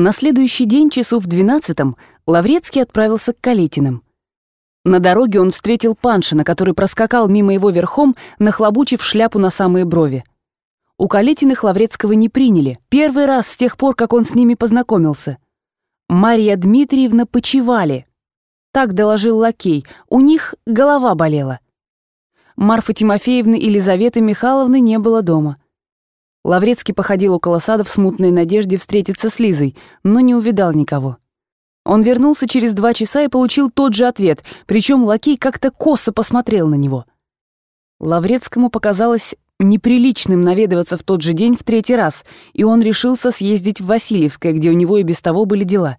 На следующий день, часу в двенадцатом, Лаврецкий отправился к Калитиным. На дороге он встретил Паншина, который проскакал мимо его верхом, нахлобучив шляпу на самые брови. У Калитиных Лаврецкого не приняли, первый раз с тех пор, как он с ними познакомился. Мария Дмитриевна почевали. Так доложил лакей, у них голова болела. Марфы Тимофеевны и Елизаветы Михайловны не было дома. Лаврецкий походил около сада в смутной надежде встретиться с Лизой, но не увидал никого. Он вернулся через два часа и получил тот же ответ, причем лакей как-то косо посмотрел на него. Лаврецкому показалось неприличным наведываться в тот же день в третий раз, и он решился съездить в Васильевское, где у него и без того были дела.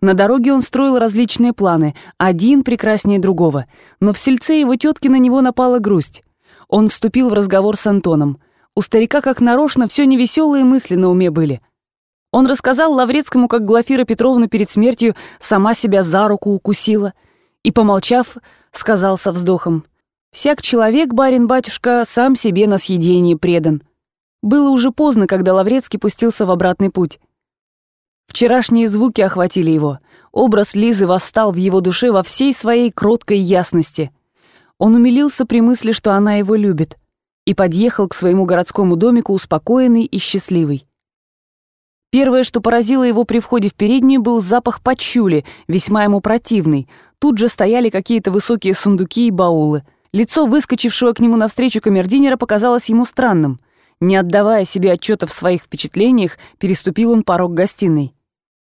На дороге он строил различные планы, один прекраснее другого, но в сельце его тетки на него напала грусть. Он вступил в разговор с Антоном — у старика, как нарочно, все невеселые мысли на уме были. Он рассказал Лаврецкому, как Глафира Петровна перед смертью сама себя за руку укусила, и, помолчав, сказал со вздохом, «Всяк человек, барин-батюшка, сам себе на съедение предан». Было уже поздно, когда Лаврецкий пустился в обратный путь. Вчерашние звуки охватили его. Образ Лизы восстал в его душе во всей своей кроткой ясности. Он умилился при мысли, что она его любит и подъехал к своему городскому домику успокоенный и счастливый. Первое, что поразило его при входе в переднюю, был запах почули, весьма ему противный. Тут же стояли какие-то высокие сундуки и баулы. Лицо выскочившего к нему навстречу камердинера показалось ему странным. Не отдавая себе отчета в своих впечатлениях, переступил он порог гостиной.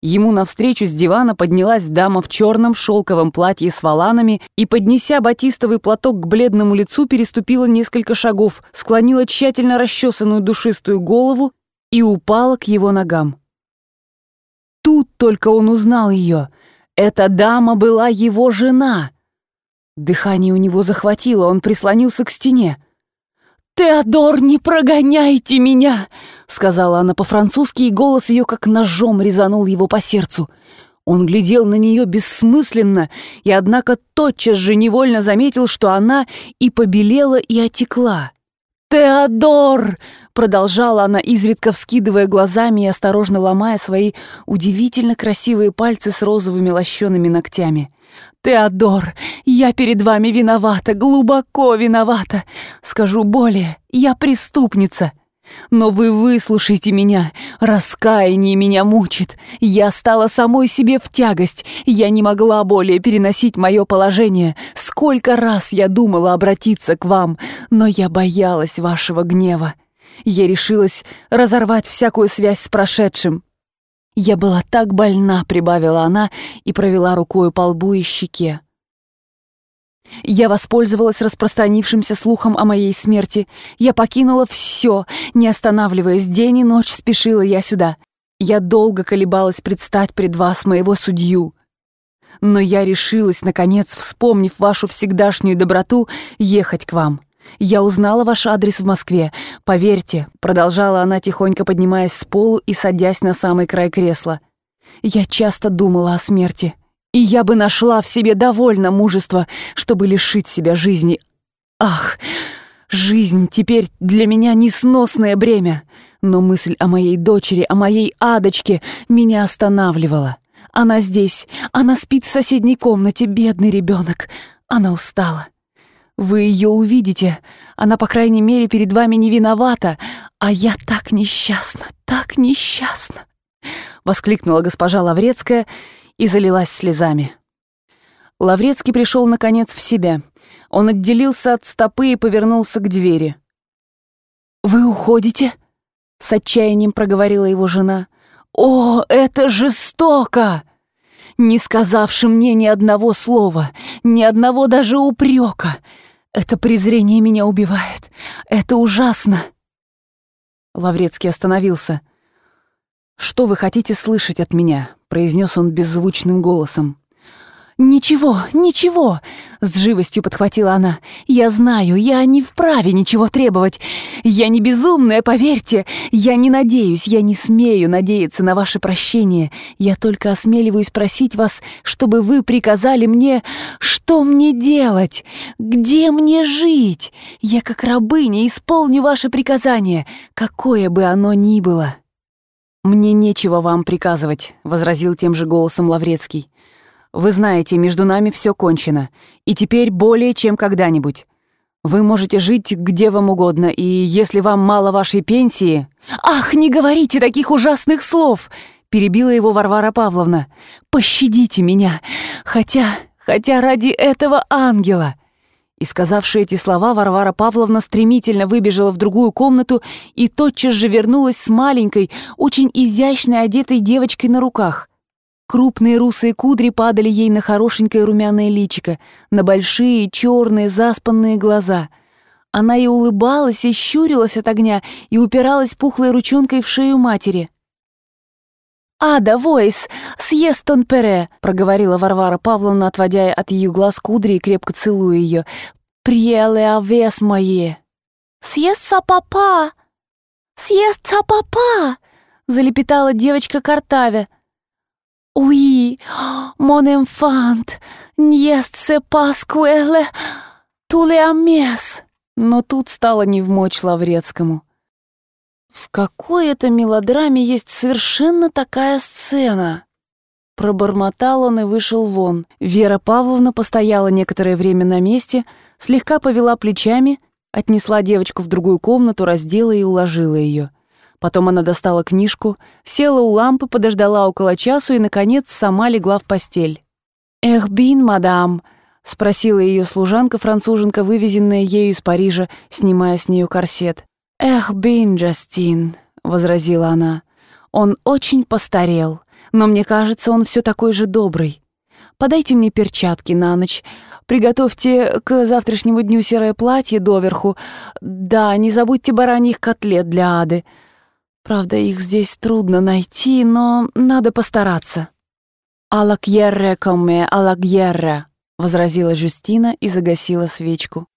Ему навстречу с дивана поднялась дама в черном шелковом платье с воланами и, поднеся батистовый платок к бледному лицу, переступила несколько шагов, склонила тщательно расчесанную душистую голову и упала к его ногам. Тут только он узнал ее. Эта дама была его жена. Дыхание у него захватило, он прислонился к стене. «Теодор, не прогоняйте меня!» — сказала она по-французски, и голос ее как ножом резанул его по сердцу. Он глядел на нее бессмысленно, и однако тотчас же невольно заметил, что она и побелела, и отекла. «Теодор!» — продолжала она, изредка вскидывая глазами и осторожно ломая свои удивительно красивые пальцы с розовыми лощеными ногтями. «Теодор, я перед вами виновата, глубоко виновата. Скажу более, я преступница. Но вы выслушайте меня, раскаяние меня мучит. Я стала самой себе в тягость, я не могла более переносить мое положение. Сколько раз я думала обратиться к вам, но я боялась вашего гнева. Я решилась разорвать всякую связь с прошедшим. «Я была так больна», — прибавила она и провела рукою по лбу и щеке. Я воспользовалась распространившимся слухом о моей смерти. Я покинула все, не останавливаясь день и ночь, спешила я сюда. Я долго колебалась предстать пред вас, моего судью. Но я решилась, наконец, вспомнив вашу всегдашнюю доброту, ехать к вам. Я узнала ваш адрес в Москве. Поверьте, продолжала она, тихонько поднимаясь с полу и садясь на самый край кресла. Я часто думала о смерти, и я бы нашла в себе довольно мужества, чтобы лишить себя жизни. Ах, жизнь теперь для меня несносное бремя. Но мысль о моей дочери, о моей Адочке меня останавливала. Она здесь, она спит в соседней комнате, бедный ребенок. Она устала. Вы ее увидите. Она, по крайней мере, перед вами не виновата. А я так несчастна, так несчастна!» Воскликнула госпожа Лаврецкая и залилась слезами. Лаврецкий пришел, наконец, в себя. Он отделился от стопы и повернулся к двери. «Вы уходите?» — с отчаянием проговорила его жена. «О, это жестоко!» не сказавши мне ни одного слова, ни одного даже упрека. Это презрение меня убивает. Это ужасно. Лаврецкий остановился. «Что вы хотите слышать от меня?» — произнес он беззвучным голосом. «Ничего, ничего!» — с живостью подхватила она. «Я знаю, я не вправе ничего требовать. Я не безумная, поверьте. Я не надеюсь, я не смею надеяться на ваше прощение. Я только осмеливаюсь просить вас, чтобы вы приказали мне, что мне делать, где мне жить. Я, как рабыня, исполню ваше приказание, какое бы оно ни было». «Мне нечего вам приказывать», — возразил тем же голосом Лаврецкий. «Вы знаете, между нами все кончено, и теперь более чем когда-нибудь. Вы можете жить где вам угодно, и если вам мало вашей пенсии...» «Ах, не говорите таких ужасных слов!» — перебила его Варвара Павловна. «Пощадите меня, хотя, хотя ради этого ангела!» И, сказавши эти слова, Варвара Павловна стремительно выбежала в другую комнату и тотчас же вернулась с маленькой, очень изящной одетой девочкой на руках. Крупные русые кудри падали ей на хорошенькое румяное личико, на большие черные заспанные глаза. Она и улыбалась, и щурилась от огня, и упиралась пухлой ручонкой в шею матери. «Ада, Войс, съест он пере!» — проговорила Варвара Павловна, отводя от ее глаз кудри и крепко целуя ее. «Приеле овес мои!» «Съестся папа! Съестся папа!» — залепетала девочка Картаве. «Уи, мон энфант, ньест се паскуэле туле амес!» Но тут стало невмочь Лаврецкому. В какой это мелодраме есть совершенно такая сцена? Пробормотал он и вышел вон. Вера Павловна постояла некоторое время на месте, слегка повела плечами, отнесла девочку в другую комнату, раздела и уложила ее. Потом она достала книжку, села у лампы, подождала около часу и, наконец, сама легла в постель. «Эх, бин, мадам!» — спросила ее служанка-француженка, вывезенная ею из Парижа, снимая с нее корсет. «Эх, Бин Джастин», — возразила она, — «он очень постарел, но мне кажется, он все такой же добрый. Подайте мне перчатки на ночь, приготовьте к завтрашнему дню серое платье доверху, да, не забудьте бараньих котлет для Ады. Правда, их здесь трудно найти, но надо постараться». «Алакьерре коме, алакьерре», — возразила Жюстина и загасила свечку.